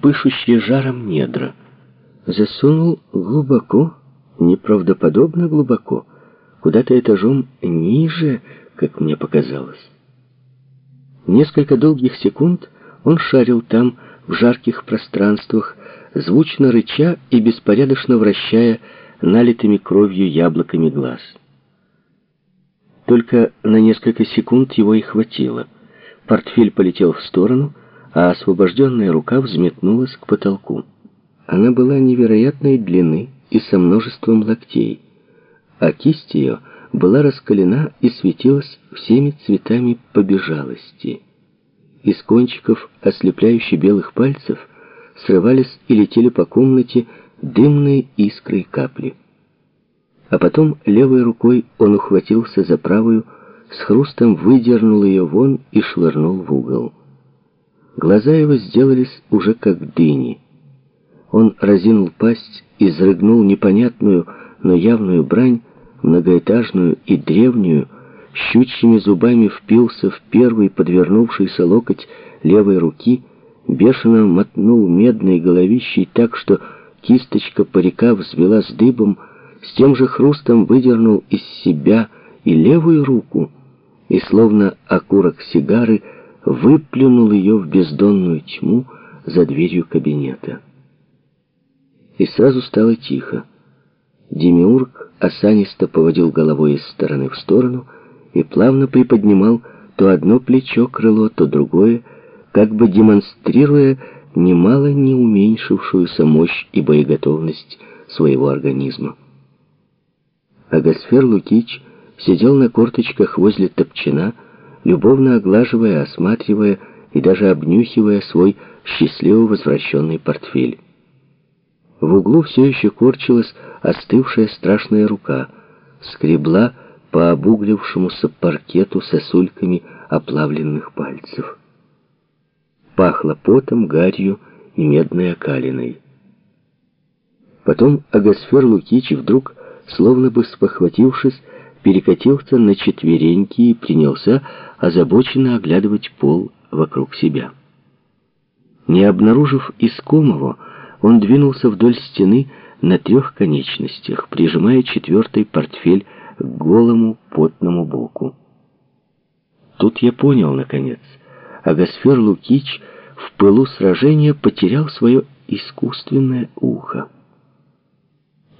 пышущие жаром недра. Засунул глубоко, неправдоподобно глубоко, куда-то этажом ниже, как мне показалось. Несколько долгих секунд он шарил там, в жарких пространствах, звучно рыча и беспорядочно вращая налитыми кровью яблоками глаз. Только на несколько секунд его и хватило. Портфель полетел в сторону, а освобожденная рука взметнулась к потолку. Она была невероятной длины и со множеством локтей, а кисть ее была раскалена и светилась всеми цветами побежалости. Из кончиков ослепляющих белых пальцев срывались и летели по комнате дымные искры и капли. А потом левой рукой он ухватился за правую, с хрустом выдернул ее вон и швырнул в угол. Глаза его сделались уже как дыни. Он разинул пасть и зарыгнул непонятную, но явную брань, многоэтажную и древнюю, щучьими зубами впился в первый подвернувшийся локоть левой руки, бешено мотнул медной головищей так, что кисточка парика взвелась дыбом, с тем же хрустом выдернул из себя и левую руку, и, словно окурок сигары, выплюнул ее в бездонную тьму за дверью кабинета. И сразу стало тихо. Демиург осанисто поводил головой из стороны в сторону и плавно приподнимал то одно плечо крыло, то другое, как бы демонстрируя немало не уменьшившуюся мощь и боеготовность своего организма. Агасфер Лукич сидел на корточках возле топчина, любовно оглаживая, осматривая и даже обнюхивая свой счастливо возвращенный портфель. В углу все еще корчилась остывшая страшная рука, скребла по обуглившемуся паркету сосульками оплавленных пальцев. Пахло потом, гарью и медной окалиной. Потом Агасфер Лукич вдруг, словно бы спохватившись, перекатился на четвереньки и принялся озабоченно оглядывать пол вокруг себя. Не обнаружив искомого, он двинулся вдоль стены на трех конечностях, прижимая четвертый портфель к голому потному боку. Тут я понял, наконец, Агасфер Лукич в пылу сражения потерял свое искусственное ухо.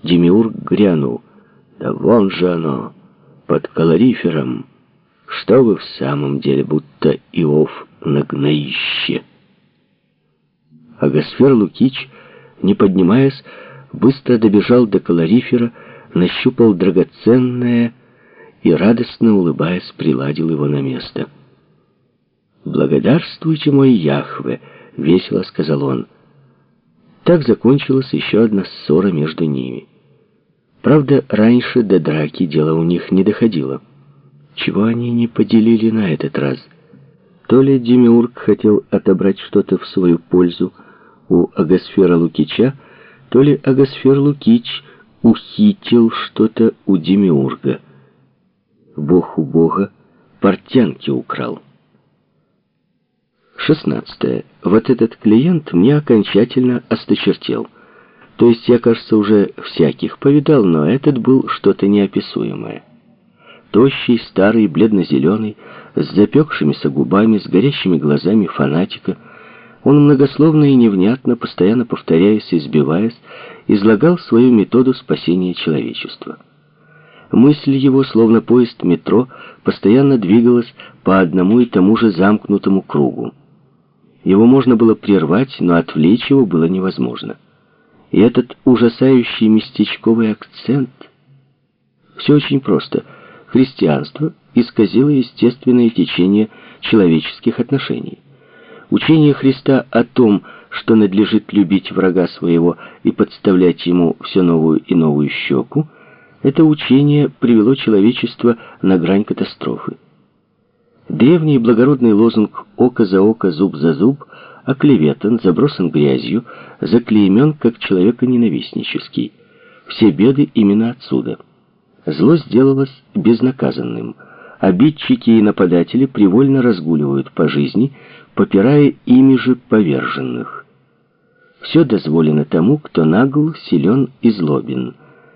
Демиург грянул. «Да вон же оно, под калорифером! Что вы в самом деле, будто Иов на гноище!» Агасфер Лукич не поднимаясь, быстро добежал до калорифера, нащупал драгоценное и, радостно улыбаясь, приладил его на место. «Благодарствуйте, мой Яхве!» — весело сказал он. Так закончилась еще одна ссора между ними. Правда, раньше до драки дело у них не доходило. Чего они не поделили на этот раз? То ли Демиург хотел отобрать что-то в свою пользу, у Агасфера Лукича, то ли Агасфер Лукич ухитил что-то у Демиурга. Бог у Бога портянки украл. 16. Вот этот клиент мне окончательно осточертел. То есть я, кажется, уже всяких повидал, но этот был что-то неописуемое. Тощий, старый, бледно-зеленый, с запекшимися губами, с горящими глазами фанатика — он многословно и невнятно, постоянно повторяясь и сбиваясь, излагал свою методу спасения человечества. Мысль его, словно поезд метро, постоянно двигалась по одному и тому же замкнутому кругу. Его можно было прервать, но отвлечь его было невозможно. И этот ужасающий местечковый акцент... Все очень просто. Христианство исказило естественное течение человеческих отношений. Учение Христа о том, что надлежит любить врага своего и подставлять ему все новую и новую щеку, это учение привело человечество на грань катастрофы. Древний благородный лозунг «око за око, зуб за зуб» оклеветан, забросан грязью, заклеймен как человеконенавистнический. Все беды именно отсюда. Зло сделалось безнаказанным. Обидчики и нападатели привольно разгуливают по жизни, попирая ими же поверженных. Все дозволено тому, кто нагл, силен и злобен.